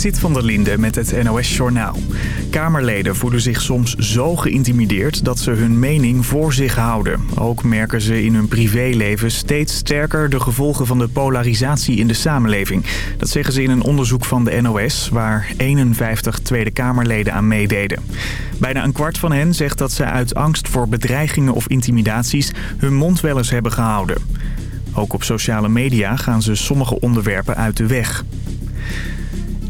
Sit van der Linde met het NOS-journaal. Kamerleden voelen zich soms zo geïntimideerd dat ze hun mening voor zich houden. Ook merken ze in hun privéleven steeds sterker de gevolgen van de polarisatie in de samenleving. Dat zeggen ze in een onderzoek van de NOS, waar 51 Tweede Kamerleden aan meededen. Bijna een kwart van hen zegt dat ze uit angst voor bedreigingen of intimidaties hun mond wel eens hebben gehouden. Ook op sociale media gaan ze sommige onderwerpen uit de weg.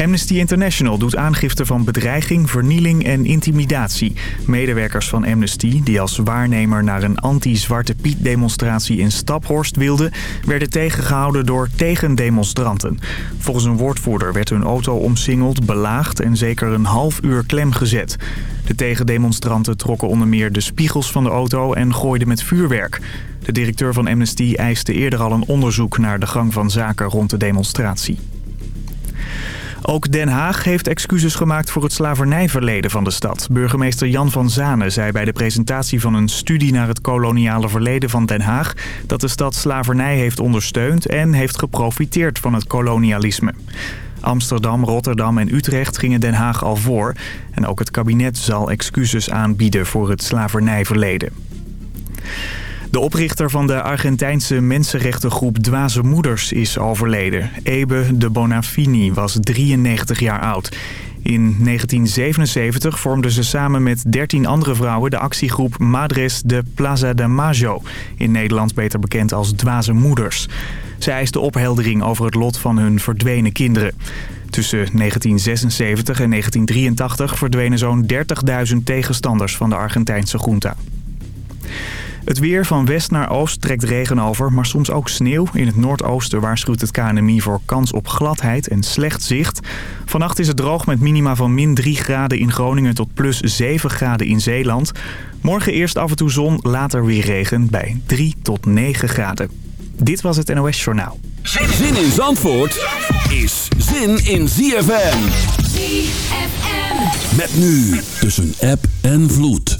Amnesty International doet aangifte van bedreiging, vernieling en intimidatie. Medewerkers van Amnesty, die als waarnemer naar een anti-Zwarte Piet demonstratie in Staphorst wilden... werden tegengehouden door tegendemonstranten. Volgens een woordvoerder werd hun auto omsingeld, belaagd en zeker een half uur klem gezet. De tegendemonstranten trokken onder meer de spiegels van de auto en gooiden met vuurwerk. De directeur van Amnesty eiste eerder al een onderzoek naar de gang van zaken rond de demonstratie. Ook Den Haag heeft excuses gemaakt voor het slavernijverleden van de stad. Burgemeester Jan van Zanen zei bij de presentatie van een studie naar het koloniale verleden van Den Haag... dat de stad slavernij heeft ondersteund en heeft geprofiteerd van het kolonialisme. Amsterdam, Rotterdam en Utrecht gingen Den Haag al voor. En ook het kabinet zal excuses aanbieden voor het slavernijverleden. De oprichter van de Argentijnse mensenrechtengroep Dwaze Moeders is overleden. Ebe de Bonafini was 93 jaar oud. In 1977 vormden ze samen met 13 andere vrouwen de actiegroep Madres de Plaza de Mayo. In Nederland beter bekend als Dwaze Moeders. Zij eisten opheldering over het lot van hun verdwenen kinderen. Tussen 1976 en 1983 verdwenen zo'n 30.000 tegenstanders van de Argentijnse junta. Het weer van west naar oost trekt regen over, maar soms ook sneeuw. In het noordoosten waarschuwt het KNMI voor kans op gladheid en slecht zicht. Vannacht is het droog met minima van min 3 graden in Groningen tot plus 7 graden in Zeeland. Morgen eerst af en toe zon, later weer regen bij 3 tot 9 graden. Dit was het NOS Journaal. Zin in Zandvoort is zin in ZFM. ZFM. Met nu tussen app en vloed.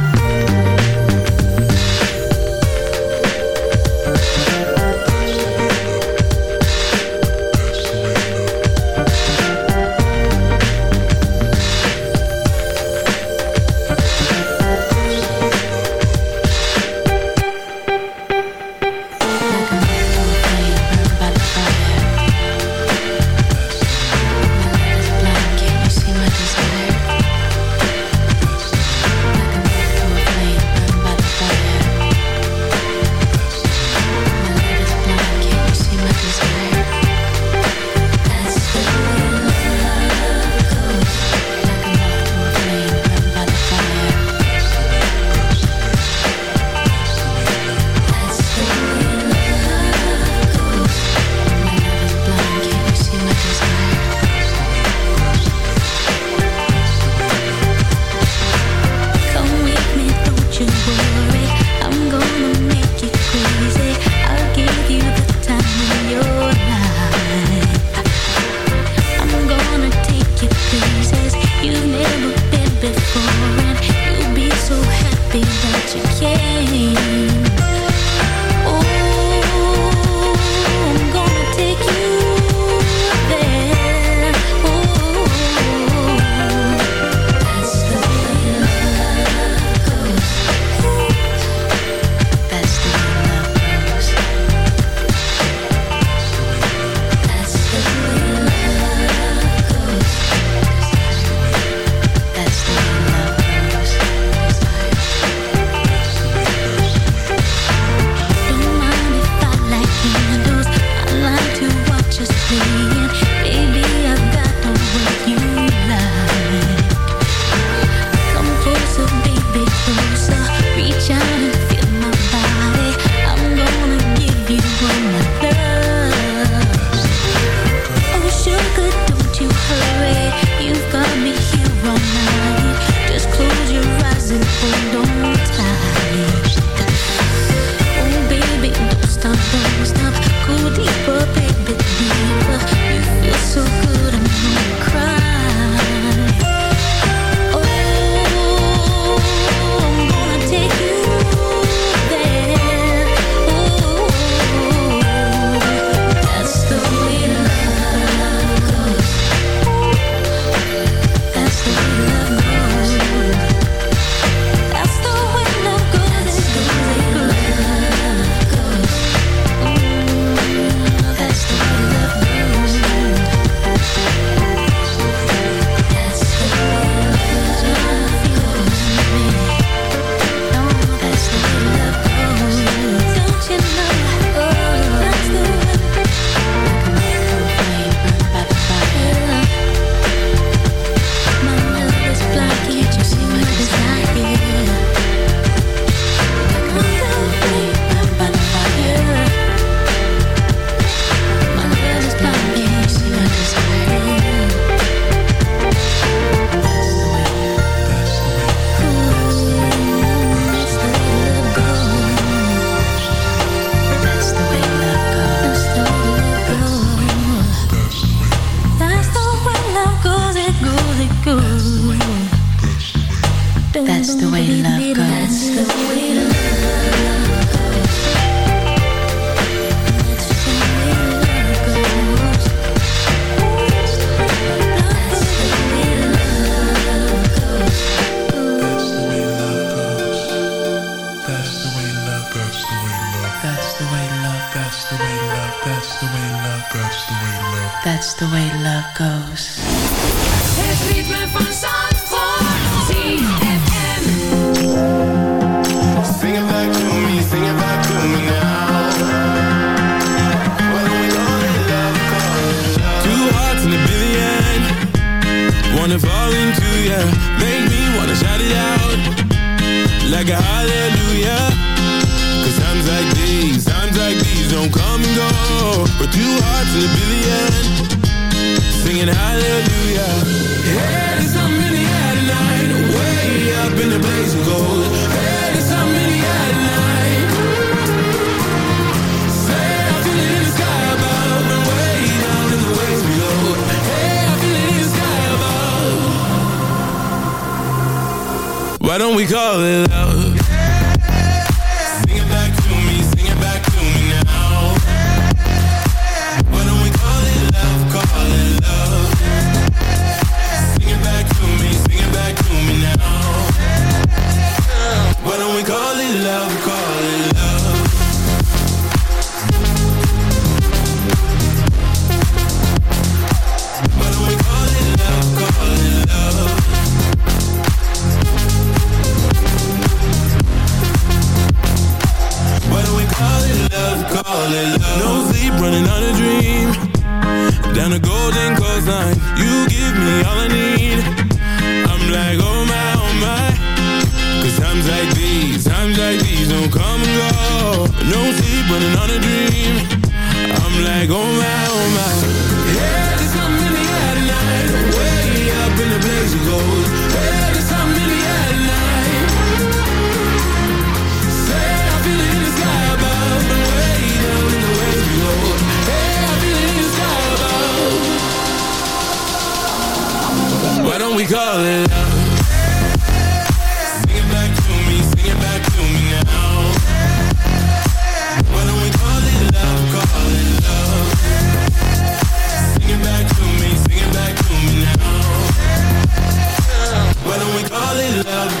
I love God. Love, love. No sleep, running on a dream. Down a golden coastline You give me all I need. I'm like, oh my, oh times like these, times like these Don't come and go. No sleep, running on a dream. I'm like, oh my, oh my. song we call it love. Sing it back to me, sing it back to me now. Why don't we call it love, call it love? Sing it back to me, sing it back to me now. Why don't we call it love?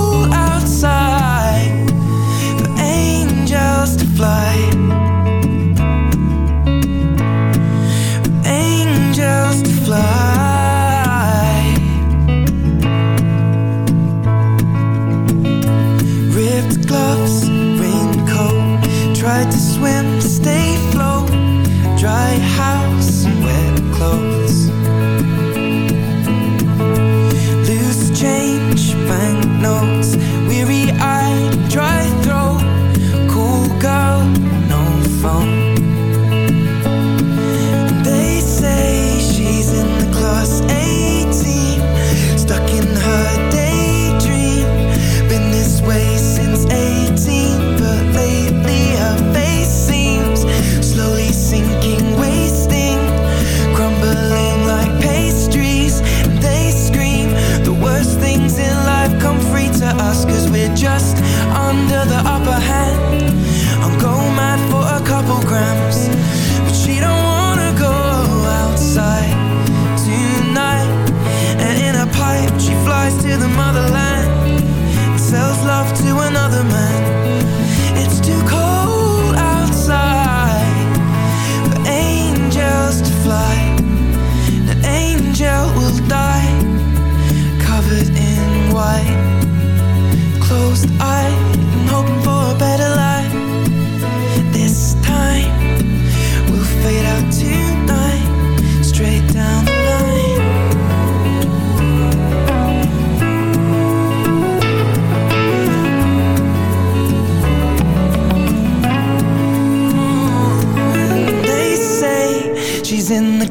love to another man. It's too cold.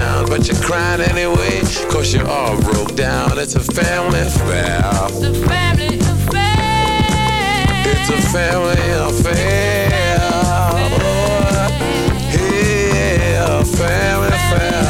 down, but you're crying anyway. Cause you all broke down. It's a family affair. It's a family affair. It's a family affair. It's a family affair. Yeah, family affair.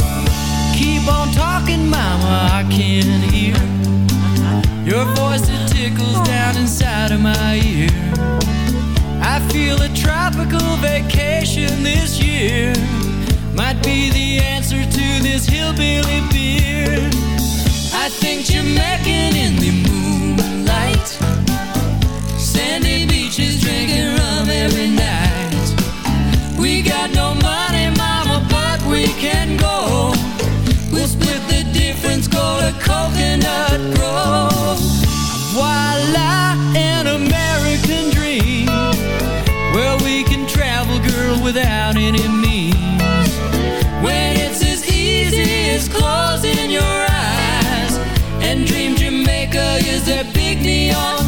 Talking, mama, I can hear your voice that tickles down inside of my ear. I feel a tropical vacation this year might be the answer to this hillbilly beer. I think you're Jamaican Voila, an American dream. Where we can travel, girl, without any means. When it's as easy as closing your eyes and dream Jamaica is their big neon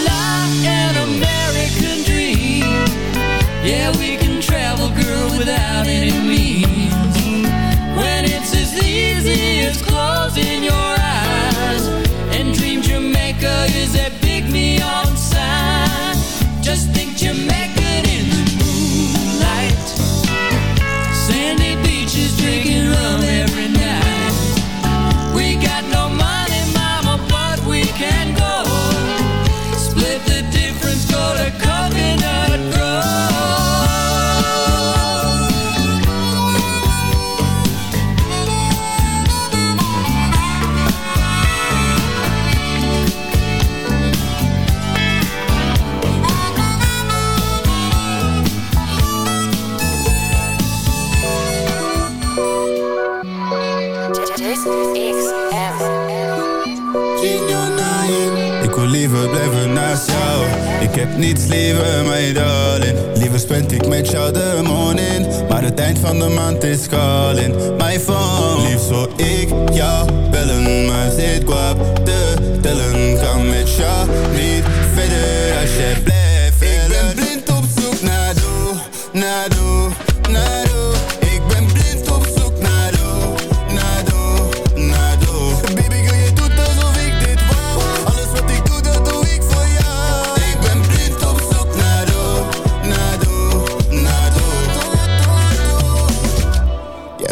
liever, my darling Liever spend ik met jou de morning Maar het eind van de maand is calling My phone. Liefst zou ik jou bellen Maar zit kwap te tellen Kan met jou